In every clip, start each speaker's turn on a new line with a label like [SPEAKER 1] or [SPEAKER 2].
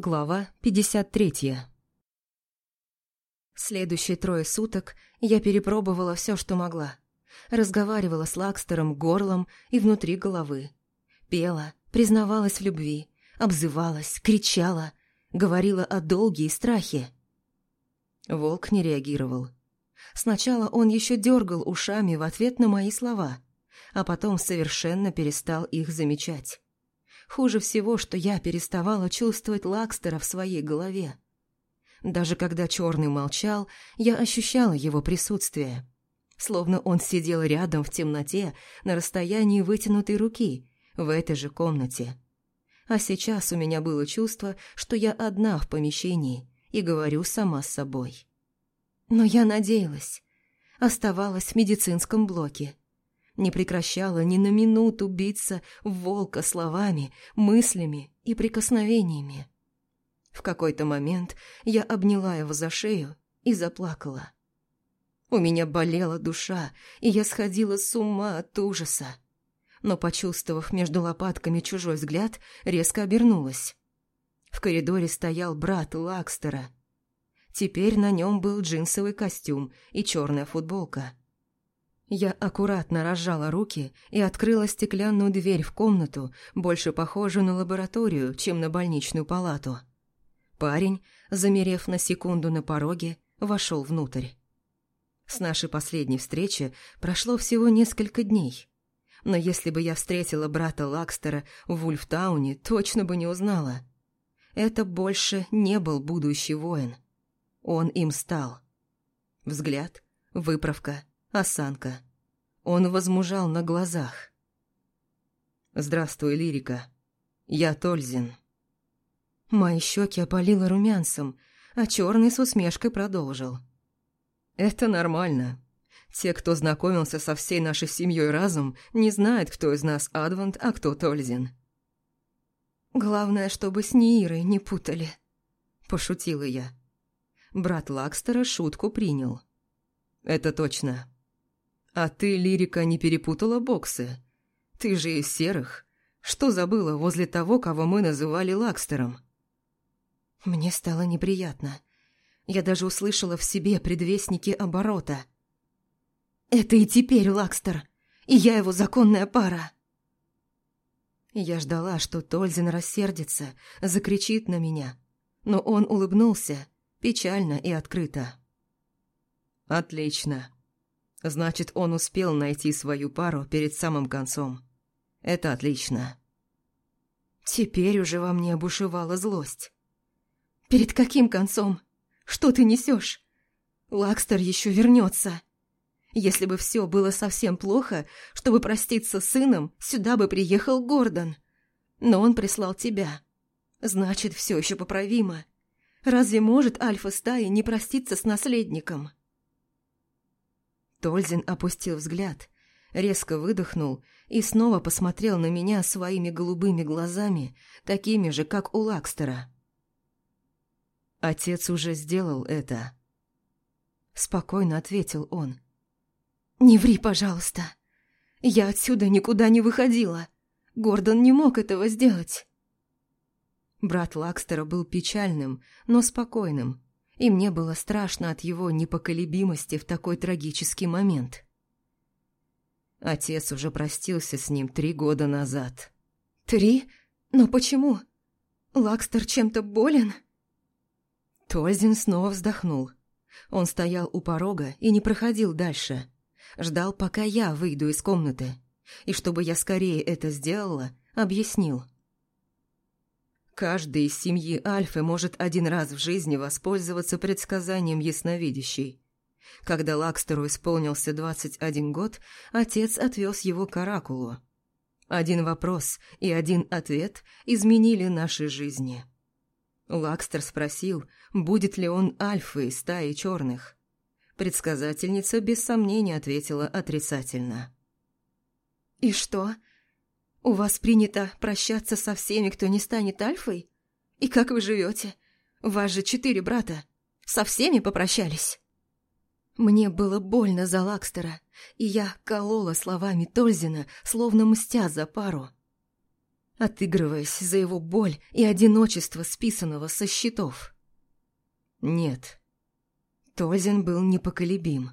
[SPEAKER 1] Глава 53 Следующие трое суток я перепробовала все, что могла. Разговаривала с Лакстером горлом и внутри головы. Пела, признавалась в любви, обзывалась, кричала, говорила о долге и страхе. Волк не реагировал. Сначала он еще дергал ушами в ответ на мои слова, а потом совершенно перестал их замечать. Хуже всего, что я переставала чувствовать Лакстера в своей голове. Даже когда Черный молчал, я ощущала его присутствие. Словно он сидел рядом в темноте на расстоянии вытянутой руки, в этой же комнате. А сейчас у меня было чувство, что я одна в помещении и говорю сама с собой. Но я надеялась. Оставалась в медицинском блоке не прекращала ни на минуту биться в волка словами, мыслями и прикосновениями. В какой-то момент я обняла его за шею и заплакала. У меня болела душа, и я сходила с ума от ужаса. Но, почувствовав между лопатками чужой взгляд, резко обернулась. В коридоре стоял брат Лакстера. Теперь на нем был джинсовый костюм и черная футболка. Я аккуратно разжала руки и открыла стеклянную дверь в комнату, больше похожую на лабораторию, чем на больничную палату. Парень, замерев на секунду на пороге, вошел внутрь. С нашей последней встречи прошло всего несколько дней. Но если бы я встретила брата Лакстера в Ульфтауне, точно бы не узнала. Это больше не был будущий воин. Он им стал. Взгляд, выправка, осанка. Он возмужал на глазах. «Здравствуй, лирика. Я Тользин». Мои щеки опалило румянцем, а черный с усмешкой продолжил. «Это нормально. Те, кто знакомился со всей нашей семьей разум, не знают, кто из нас Адвант, а кто Тользин». «Главное, чтобы с Ниирой не путали», – пошутила я. Брат Лакстера шутку принял. «Это точно. А ты, лирика, не перепутала боксы? Ты же из серых. Что забыла возле того, кого мы называли Лакстером?» Мне стало неприятно. Я даже услышала в себе предвестники оборота. «Это и теперь Лакстер, и я его законная пара!» Я ждала, что Тользин рассердится, закричит на меня, но он улыбнулся, печально и открыто. «Отлично. Значит, он успел найти свою пару перед самым концом. Это отлично». Теперь уже во мне бушевала злость. «Перед каким концом? Что ты несешь? Лакстер еще вернется. Если бы все было совсем плохо, чтобы проститься с сыном, сюда бы приехал Гордон. Но он прислал тебя. Значит, все еще поправимо. Разве может альфа-стаи не проститься с наследником?» Тользин опустил взгляд, резко выдохнул и снова посмотрел на меня своими голубыми глазами, такими же, как у Лакстера. «Отец уже сделал это», — спокойно ответил он. «Не ври, пожалуйста. Я отсюда никуда не выходила. Гордон не мог этого сделать». Брат Лакстера был печальным, но спокойным, и мне было страшно от его непоколебимости в такой трагический момент. Отец уже простился с ним три года назад. «Три? Но почему? Лакстер чем-то болен?» Тользин снова вздохнул. Он стоял у порога и не проходил дальше. Ждал, пока я выйду из комнаты. И чтобы я скорее это сделала, объяснил. Каждый из семьи Альфы может один раз в жизни воспользоваться предсказанием ясновидящей. Когда Лакстеру исполнился 21 год, отец отвез его к Оракулу. Один вопрос и один ответ изменили наши жизни. Лакстер спросил, будет ли он альфой стаи черных. Предсказательница без сомнения ответила отрицательно. «И что? У вас принято прощаться со всеми, кто не станет альфой? И как вы живете? Вас же четыре брата. Со всеми попрощались?» Мне было больно за Лакстера, и я колола словами Тользина, словно мстя за пару. отыгрываясь за его боль и одиночество, списанного со счетов. Нет, Тозин был непоколебим.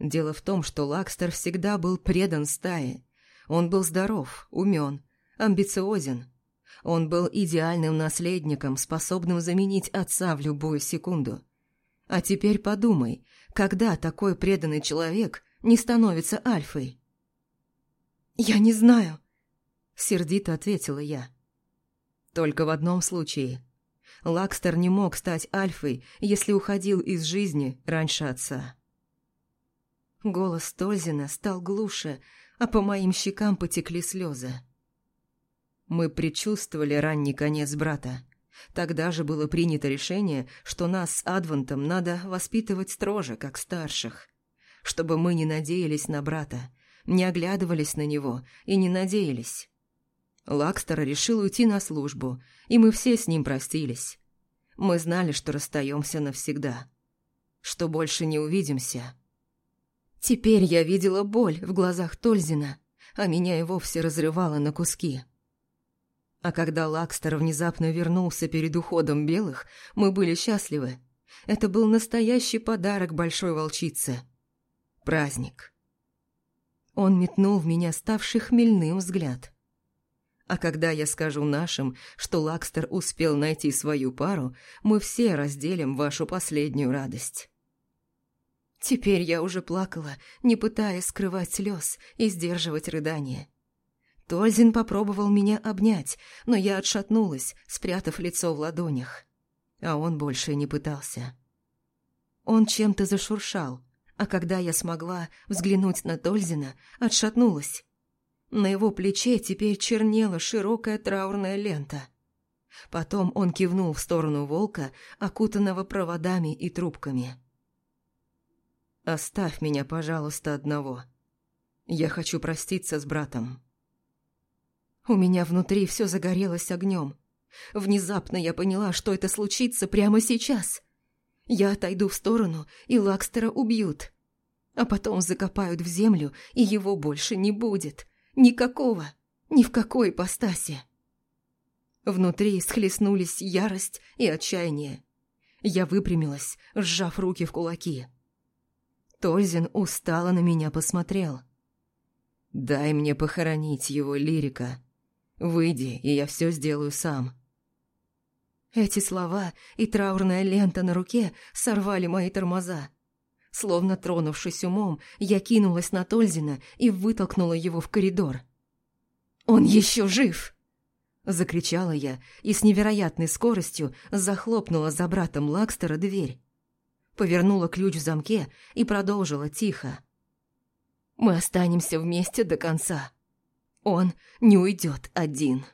[SPEAKER 1] Дело в том, что Лакстер всегда был предан стае. Он был здоров, умен, амбициозен. Он был идеальным наследником, способным заменить отца в любую секунду. А теперь подумай, когда такой преданный человек не становится альфой? «Я не знаю», — сердито ответила я. «Только в одном случае. Лакстер не мог стать альфой, если уходил из жизни раньше отца». Голос Тользина стал глуше, а по моим щекам потекли слезы. Мы предчувствовали ранний конец брата. Тогда же было принято решение, что нас с Адвантом надо воспитывать строже, как старших. Чтобы мы не надеялись на брата, не оглядывались на него и не надеялись. Лакстер решил уйти на службу, и мы все с ним простились. Мы знали, что расстаемся навсегда, что больше не увидимся. Теперь я видела боль в глазах Тользина, а меня и вовсе разрывало на куски. А когда Лакстер внезапно вернулся перед уходом белых, мы были счастливы. Это был настоящий подарок большой волчице. Праздник. Он метнул в меня ставший хмельным взгляд. А когда я скажу нашим, что Лакстер успел найти свою пару, мы все разделим вашу последнюю радость. Теперь я уже плакала, не пытаясь скрывать слез и сдерживать рыдания. Тользин попробовал меня обнять, но я отшатнулась, спрятав лицо в ладонях. А он больше не пытался. Он чем-то зашуршал, а когда я смогла взглянуть на Тользина, отшатнулась. На его плече теперь чернела широкая траурная лента. Потом он кивнул в сторону волка, окутанного проводами и трубками. «Оставь меня, пожалуйста, одного. Я хочу проститься с братом». У меня внутри все загорелось огнем. Внезапно я поняла, что это случится прямо сейчас. Я отойду в сторону, и Лакстера убьют. А потом закопают в землю, и его больше не будет. Никакого, ни в какой ипостаси. Внутри схлестнулись ярость и отчаяние. Я выпрямилась, сжав руки в кулаки. Тользин устало на меня посмотрел. «Дай мне похоронить его, лирика», Выйди, и я все сделаю сам». Эти слова и траурная лента на руке сорвали мои тормоза. Словно тронувшись умом, я кинулась на Тользина и вытолкнула его в коридор. «Он еще жив!» Закричала я и с невероятной скоростью захлопнула за братом Лакстера дверь. Повернула ключ в замке и продолжила тихо. «Мы останемся вместе до конца». Он не уйдет один.